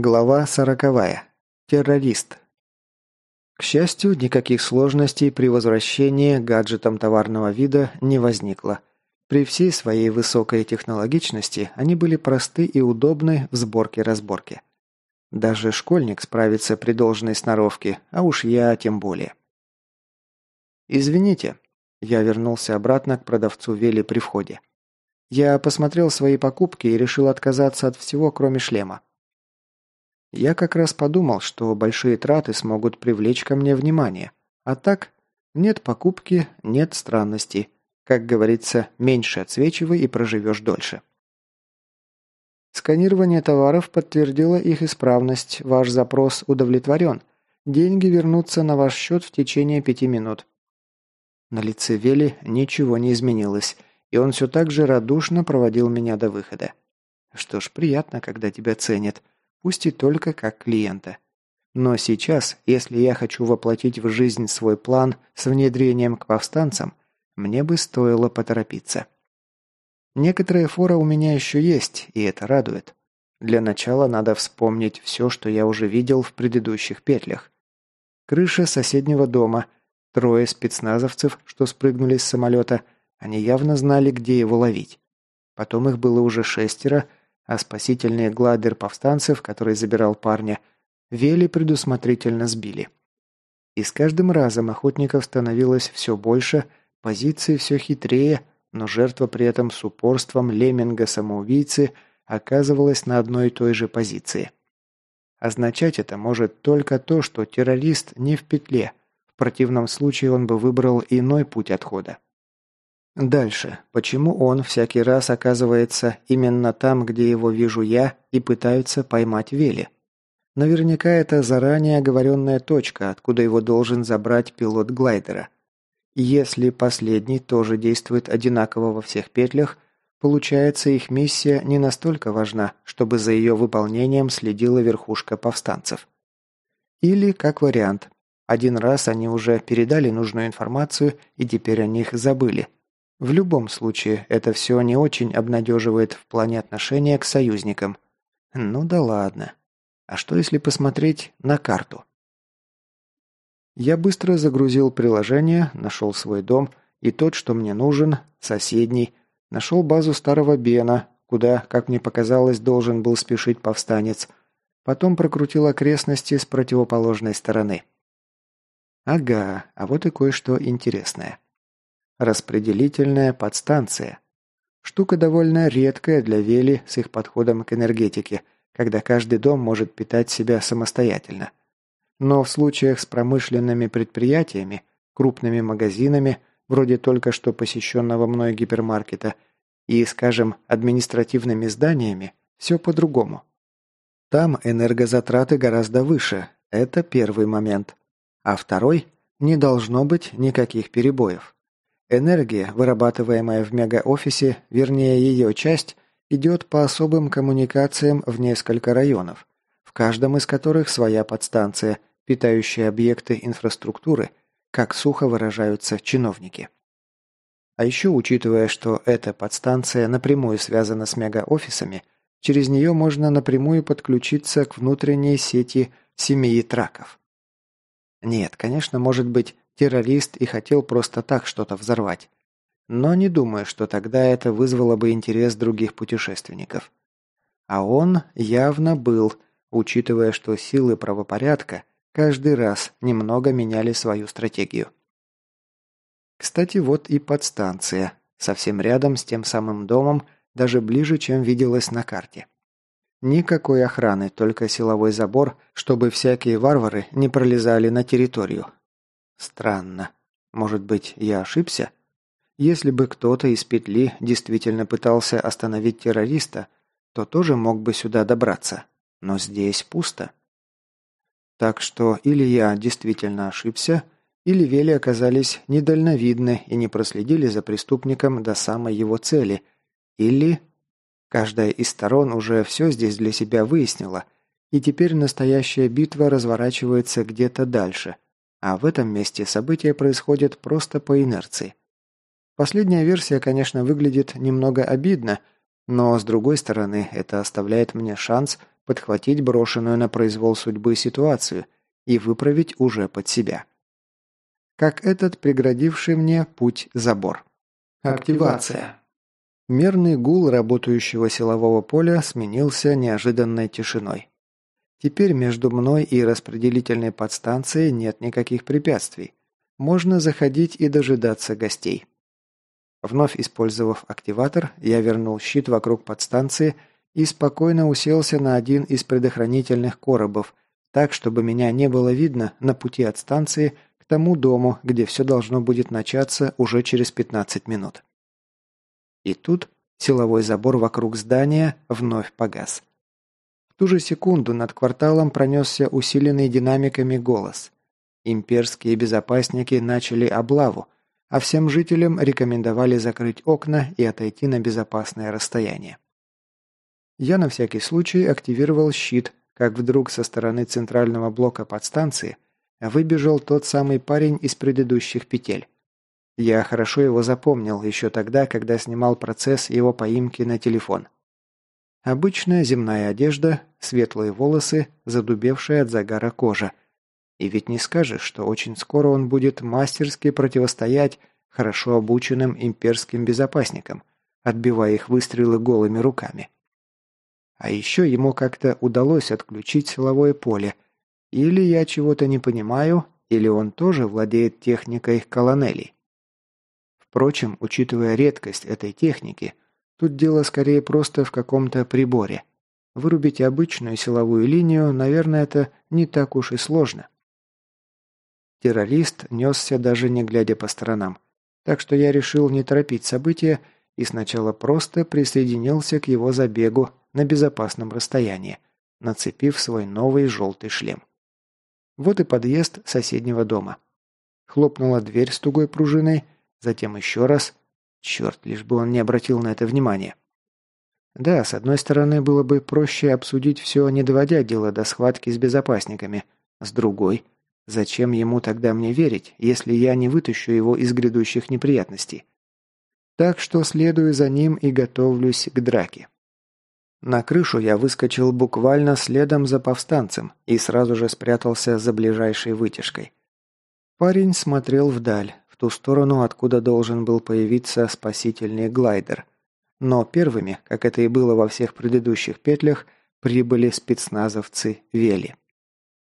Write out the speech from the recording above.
Глава сороковая. Террорист. К счастью, никаких сложностей при возвращении гаджетам товарного вида не возникло. При всей своей высокой технологичности они были просты и удобны в сборке-разборке. Даже школьник справится при должной сноровке, а уж я тем более. «Извините», – я вернулся обратно к продавцу Вели при входе. «Я посмотрел свои покупки и решил отказаться от всего, кроме шлема. Я как раз подумал, что большие траты смогут привлечь ко мне внимание. А так, нет покупки, нет странностей. Как говорится, меньше отсвечивай и проживешь дольше. Сканирование товаров подтвердило их исправность. Ваш запрос удовлетворен. Деньги вернутся на ваш счет в течение пяти минут. На лице Вели ничего не изменилось, и он все так же радушно проводил меня до выхода. Что ж, приятно, когда тебя ценят пусть и только как клиента. Но сейчас, если я хочу воплотить в жизнь свой план с внедрением к повстанцам, мне бы стоило поторопиться. Некоторая фора у меня еще есть, и это радует. Для начала надо вспомнить все, что я уже видел в предыдущих петлях. Крыша соседнего дома, трое спецназовцев, что спрыгнули с самолета, они явно знали, где его ловить. Потом их было уже шестеро, а спасительный гладер повстанцев, который забирал парня, Вели предусмотрительно сбили. И с каждым разом охотников становилось все больше, позиции все хитрее, но жертва при этом с упорством лемминга-самоубийцы оказывалась на одной и той же позиции. Означать это может только то, что террорист не в петле, в противном случае он бы выбрал иной путь отхода. Дальше. Почему он всякий раз оказывается именно там, где его вижу я, и пытаются поймать Вели? Наверняка это заранее оговоренная точка, откуда его должен забрать пилот глайдера. Если последний тоже действует одинаково во всех петлях, получается их миссия не настолько важна, чтобы за ее выполнением следила верхушка повстанцев. Или, как вариант, один раз они уже передали нужную информацию и теперь о них забыли – в любом случае, это все не очень обнадеживает в плане отношения к союзникам. Ну да ладно. А что если посмотреть на карту? Я быстро загрузил приложение, нашел свой дом и тот, что мне нужен, соседний, нашел базу старого Бена, куда, как мне показалось, должен был спешить повстанец. Потом прокрутил окрестности с противоположной стороны. Ага, а вот и кое-что интересное. Распределительная подстанция. Штука довольно редкая для Вели с их подходом к энергетике, когда каждый дом может питать себя самостоятельно. Но в случаях с промышленными предприятиями, крупными магазинами, вроде только что посещенного мной гипермаркета, и, скажем, административными зданиями, все по-другому. Там энергозатраты гораздо выше, это первый момент. А второй – не должно быть никаких перебоев. Энергия, вырабатываемая в мегаофисе, вернее ее часть, идет по особым коммуникациям в несколько районов, в каждом из которых своя подстанция, питающая объекты инфраструктуры, как сухо выражаются чиновники. А еще учитывая, что эта подстанция напрямую связана с мегаофисами, через нее можно напрямую подключиться к внутренней сети семьи траков. Нет, конечно, может быть, террорист и хотел просто так что-то взорвать. Но не думаю, что тогда это вызвало бы интерес других путешественников. А он явно был, учитывая, что силы правопорядка каждый раз немного меняли свою стратегию. Кстати, вот и подстанция, совсем рядом с тем самым домом, даже ближе, чем виделось на карте. Никакой охраны, только силовой забор, чтобы всякие варвары не пролезали на территорию, Странно. Может быть, я ошибся? Если бы кто-то из петли действительно пытался остановить террориста, то тоже мог бы сюда добраться. Но здесь пусто. Так что или я действительно ошибся, или Вели оказались недальновидны и не проследили за преступником до самой его цели, или... Каждая из сторон уже все здесь для себя выяснила, и теперь настоящая битва разворачивается где-то дальше – а в этом месте события происходят просто по инерции. Последняя версия, конечно, выглядит немного обидно, но с другой стороны, это оставляет мне шанс подхватить брошенную на произвол судьбы ситуацию и выправить уже под себя. Как этот преградивший мне путь забор. Активация. Мерный гул работающего силового поля сменился неожиданной тишиной. Теперь между мной и распределительной подстанцией нет никаких препятствий. Можно заходить и дожидаться гостей. Вновь использовав активатор, я вернул щит вокруг подстанции и спокойно уселся на один из предохранительных коробов, так, чтобы меня не было видно на пути от станции к тому дому, где все должно будет начаться уже через 15 минут. И тут силовой забор вокруг здания вновь погас. Ту же секунду над кварталом пронесся усиленный динамиками голос. Имперские безопасники начали облаву, а всем жителям рекомендовали закрыть окна и отойти на безопасное расстояние. Я на всякий случай активировал щит, как вдруг со стороны центрального блока подстанции выбежал тот самый парень из предыдущих петель. Я хорошо его запомнил еще тогда, когда снимал процесс его поимки на телефон. Обычная земная одежда, светлые волосы, задубевшая от загара кожа – и ведь не скажешь, что очень скоро он будет мастерски противостоять хорошо обученным имперским безопасникам, отбивая их выстрелы голыми руками. А еще ему как-то удалось отключить силовое поле. Или я чего-то не понимаю, или он тоже владеет техникой колонелей. Впрочем, учитывая редкость этой техники, тут дело скорее просто в каком-то приборе. Вырубить обычную силовую линию, наверное, это не так уж и сложно. Террорист несся даже не глядя по сторонам. Так что я решил не торопить события и сначала просто присоединился к его забегу на безопасном расстоянии, нацепив свой новый желтый шлем. Вот и подъезд соседнего дома. Хлопнула дверь с тугой пружиной, затем еще раз. Черт, лишь бы он не обратил на это внимания. Да, с одной стороны, было бы проще обсудить все, не доводя дело до схватки с безопасниками. С другой – Зачем ему тогда мне верить, если я не вытащу его из грядущих неприятностей? Так что следую за ним и готовлюсь к драке. На крышу я выскочил буквально следом за повстанцем и сразу же спрятался за ближайшей вытяжкой. Парень смотрел вдаль, ту сторону, откуда должен был появиться спасительный глайдер. Но первыми, как это и было во всех предыдущих петлях, прибыли спецназовцы Вели.